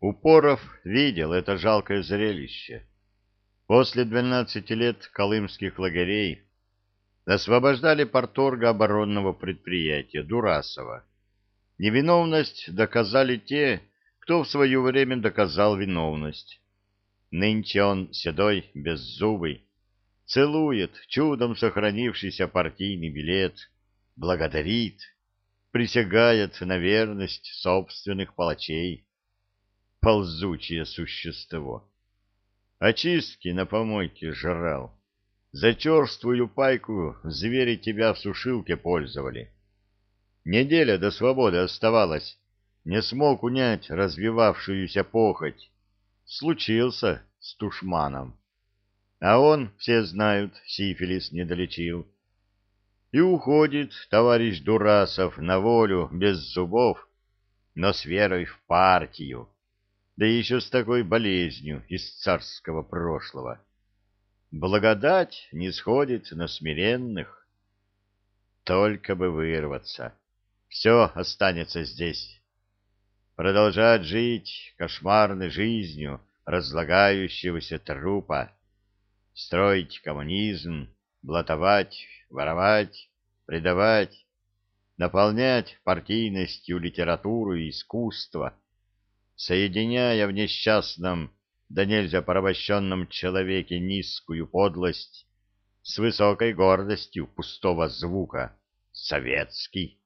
Упоров видел это жалкое зрелище. После двенадцати лет колымских лагерей освобождали порторга оборонного предприятия Дурасова. Невиновность доказали те, кто в свое время доказал виновность. Нынче он седой, беззубый, целует чудом сохранившийся партийный билет, благодарит, присягает на верность собственных палачей ползучее существо. Очистки на помойке жрал. За черствую пайку звери тебя в сушилке пользовали. Неделя до свободы оставалась. Не смог унять развивавшуюся похоть. Случился с тушманом. А он, все знают, сифилис не долечил. И уходит товарищ Дурасов на волю без зубов, но с верой в партию да еще с такой болезнью из царского прошлого. Благодать не сходит на смиренных. Только бы вырваться. Все останется здесь. Продолжать жить кошмарной жизнью разлагающегося трупа. Строить коммунизм, блатовать, воровать, предавать, наполнять партийностью литературу и искусство — соединяя в несчастном, да нельзя порабощенном человеке низкую подлость с высокой гордостью пустого звука «советский».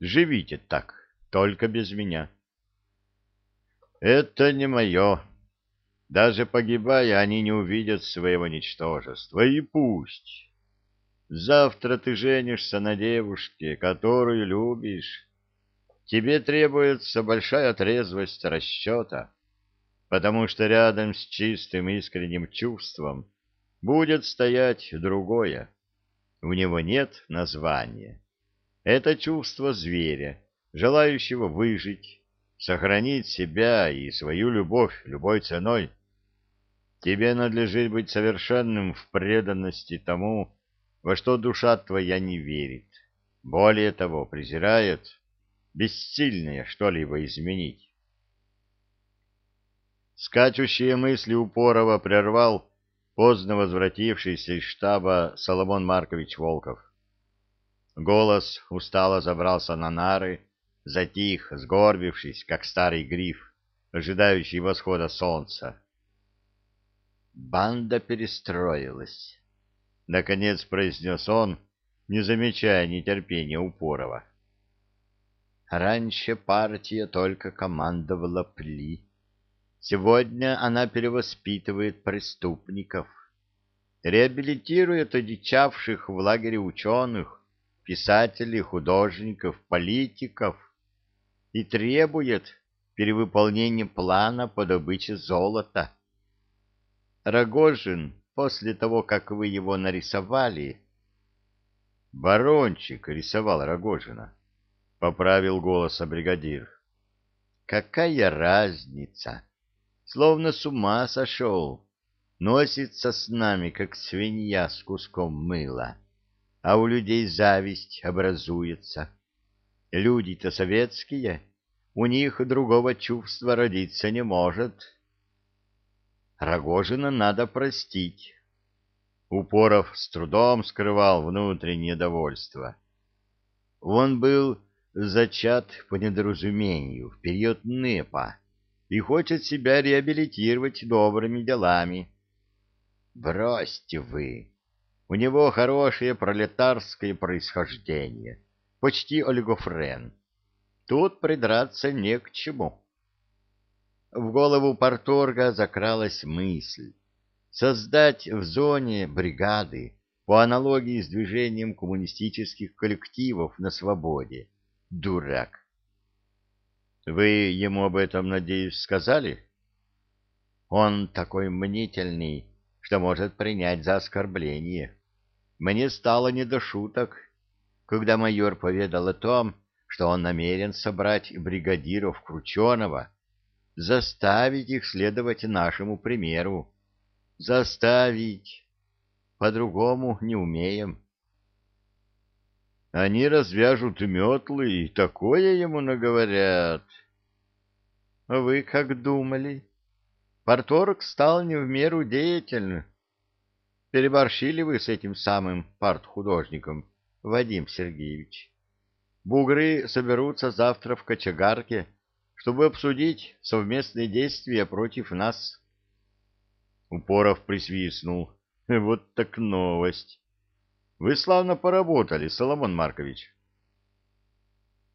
Живите так, только без меня. Это не мое. Даже погибая, они не увидят своего ничтожества, и пусть. Завтра ты женишься на девушке, которую любишь, тебе требуется большая трезвость расчета, потому что рядом с чистым искренним чувством будет стоять другое. У него нет названия. Это чувство зверя, желающего выжить, сохранить себя и свою любовь любой ценой. Тебе надлежит быть совершенным в преданности тому, во что душа твоя не верит. Более того, презирает бессильные что-либо изменить. Скачущие мысли Упорова прервал поздно возвратившийся из штаба Соломон Маркович Волков. Голос устало забрался на нары, затих, сгорбившись, как старый гриф, ожидающий восхода солнца. «Банда перестроилась», — наконец произнес он, не замечая нетерпения Упорова. Раньше партия только командовала пли. Сегодня она перевоспитывает преступников, реабилитирует одичавших в лагере ученых, писателей, художников, политиков и требует перевыполнения плана по добыче золота. Рогожин, после того, как вы его нарисовали... Барончик рисовал Рогожина. — поправил голоса бригадир. «Какая разница? Словно с ума сошел. Носится с нами, как свинья с куском мыла. А у людей зависть образуется. Люди-то советские, у них другого чувства родиться не может. Рогожина надо простить». Упоров с трудом скрывал внутреннее довольство. Он был зачат по недоразумению в период НЭПа и хочет себя реабилитировать добрыми делами. Бросьте вы! У него хорошее пролетарское происхождение, почти олигофрен. Тут придраться не к чему. В голову порторга закралась мысль создать в зоне бригады по аналогии с движением коммунистических коллективов на свободе Дурак. Вы ему об этом, надеюсь, сказали? Он такой мнительный, что может принять за оскорбление. Мне стало не до шуток, когда майор поведал о том, что он намерен собрать бригадиров Крученого, заставить их следовать нашему примеру. Заставить. По-другому не умеем. Они развяжут метлы и такое ему наговорят. вы как думали? Парторг стал не в меру деятельным. Переборщили вы с этим самым парт-художником, Вадим Сергеевич. Бугры соберутся завтра в кочегарке, чтобы обсудить совместные действия против нас. Упоров присвистнул. Вот так новость. Вы славно поработали, Соломон Маркович.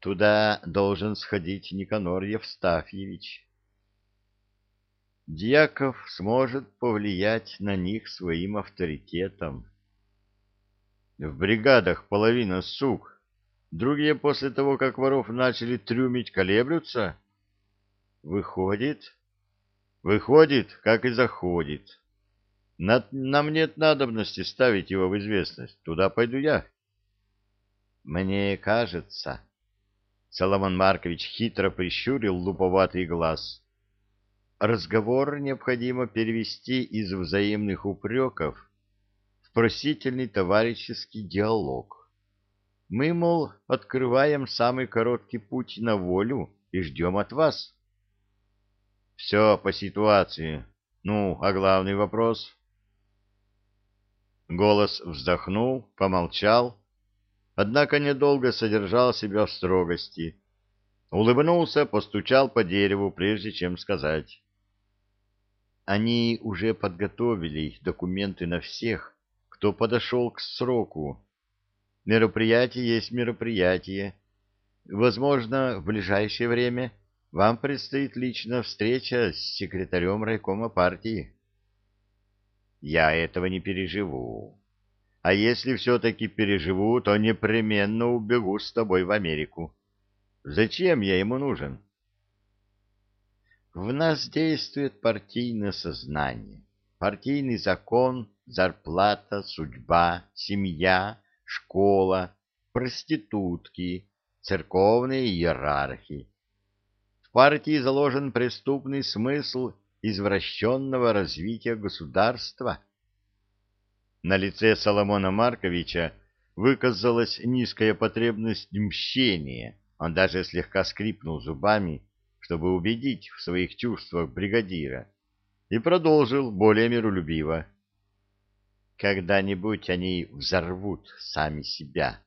Туда должен сходить Никанор Евстафьевич. Дьяков сможет повлиять на них своим авторитетом. В бригадах половина сук. Другие после того, как воров начали трюмить, колеблются. Выходит? Выходит, как и заходит. На, нам нет надобности ставить его в известность. Туда пойду я. Мне кажется... Соломон Маркович хитро прищурил луповатый глаз. Разговор необходимо перевести из взаимных упреков в просительный товарищеский диалог. Мы, мол, открываем самый короткий путь на волю и ждем от вас. Все по ситуации. Ну, а главный вопрос? Голос вздохнул, помолчал, однако недолго содержал себя в строгости. Улыбнулся, постучал по дереву, прежде чем сказать. Они уже подготовили документы на всех, кто подошел к сроку. Мероприятие есть мероприятие. Возможно, в ближайшее время вам предстоит личная встреча с секретарем райкома партии. Я этого не переживу. А если все-таки переживу, то непременно убегу с тобой в Америку. Зачем я ему нужен? В нас действует партийное сознание, партийный закон, зарплата, судьба, семья, школа, проститутки, церковные иерархии. В партии заложен преступный смысл извращенного развития государства. На лице Соломона Марковича выказалась низкая потребность мщения. Он даже слегка скрипнул зубами, чтобы убедить в своих чувствах бригадира, и продолжил более миролюбиво. Когда-нибудь они взорвут сами себя,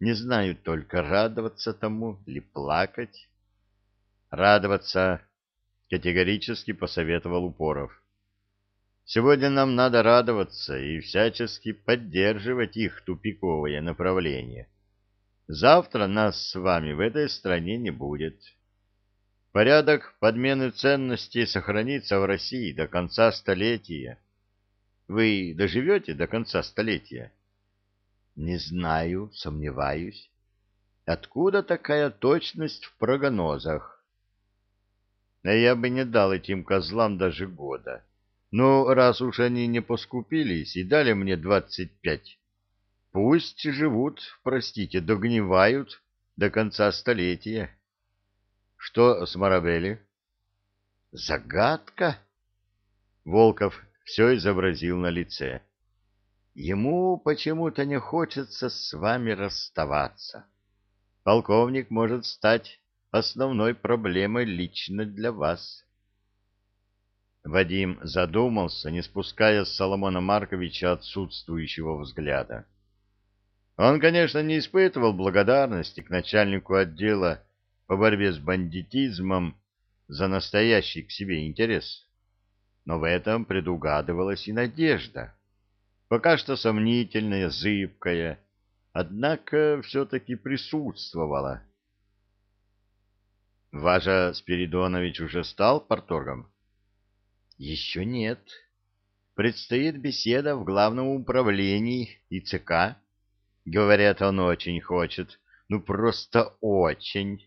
не знают только радоваться тому или плакать. Радоваться категорически посоветовал Упоров. Сегодня нам надо радоваться и всячески поддерживать их тупиковое направление. Завтра нас с вами в этой стране не будет. Порядок подмены ценностей сохранится в России до конца столетия. Вы доживете до конца столетия? Не знаю, сомневаюсь. Откуда такая точность в прогнозах? Я бы не дал этим козлам даже года. Но раз уж они не поскупились и дали мне двадцать пять, пусть живут, простите, догнивают до конца столетия. Что с Марабели? Загадка? Волков все изобразил на лице. Ему почему-то не хочется с вами расставаться. Полковник может стать основной проблемой лично для вас. Вадим задумался, не спуская с Соломона Марковича отсутствующего взгляда. Он, конечно, не испытывал благодарности к начальнику отдела по борьбе с бандитизмом за настоящий к себе интерес, но в этом предугадывалась и надежда, пока что сомнительная, зыбкая, однако все-таки присутствовала. Важа Спиридонович уже стал порторгом? Еще нет. Предстоит беседа в главном управлении ИЦК. Говорят, он очень хочет. Ну, просто очень.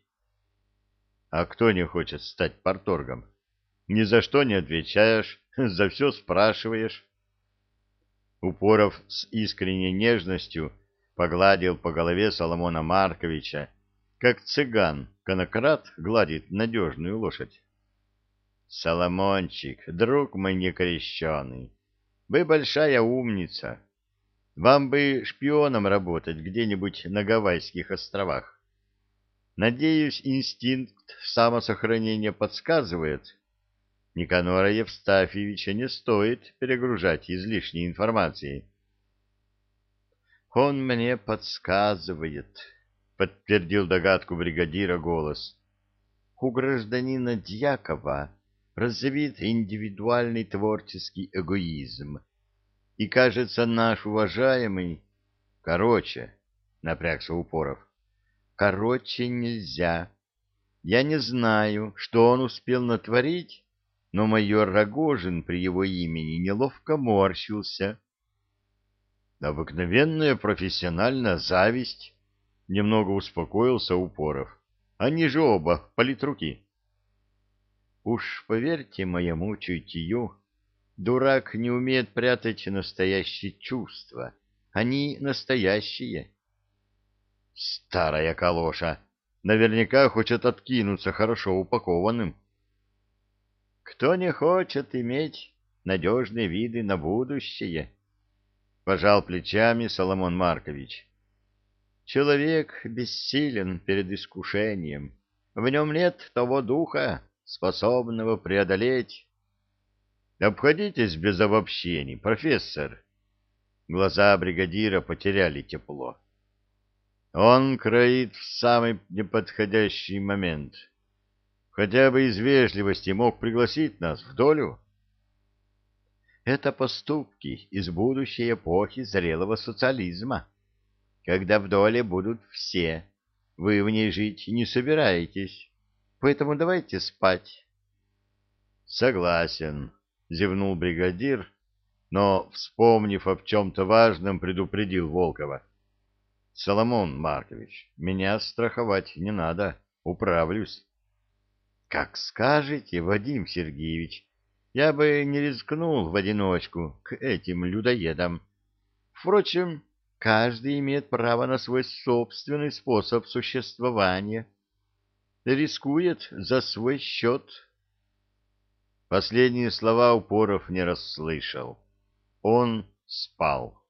А кто не хочет стать порторгом? Ни за что не отвечаешь, за все спрашиваешь. Упоров с искренней нежностью погладил по голове Соломона Марковича, как цыган, конократ гладит надежную лошадь. Соломончик, друг мой некрещеный, вы большая умница. Вам бы шпионом работать где-нибудь на Гавайских островах. Надеюсь, инстинкт самосохранения подсказывает. Никанора Евстафьевича не стоит перегружать излишней информацией. «Он мне подсказывает», — подтвердил догадку бригадира голос. «У гражданина Дьякова развит индивидуальный творческий эгоизм. И, кажется, наш уважаемый... Короче, — напрягся Упоров, — короче нельзя. Я не знаю, что он успел натворить, но майор Рогожин при его имени неловко морщился. Обыкновенная профессиональная зависть. Немного успокоился Упоров. Они же оба политруки. Уж поверьте моему чутью, дурак не умеет прятать настоящие чувства. Они настоящие. Старая калоша. Наверняка хочет откинуться хорошо упакованным. Кто не хочет иметь надежные виды на будущее? Пожал плечами Соломон Маркович. Человек бессилен перед искушением. В нем нет того духа, способного преодолеть. Обходитесь без обобщений, профессор. Глаза бригадира потеряли тепло. Он кроит в самый неподходящий момент. Хотя бы из вежливости мог пригласить нас в долю. Это поступки из будущей эпохи зрелого социализма, когда в доле будут все. Вы в ней жить не собираетесь. Поэтому давайте спать. Согласен, зевнул бригадир, но, вспомнив об чем-то важном, предупредил Волкова. Соломон Маркович, меня страховать не надо, управлюсь. Как скажете, Вадим Сергеевич, я бы не рискнул в одиночку к этим людоедам. Впрочем, каждый имеет право на свой собственный способ существования рискует за свой счет. Последние слова Упоров не расслышал. Он спал.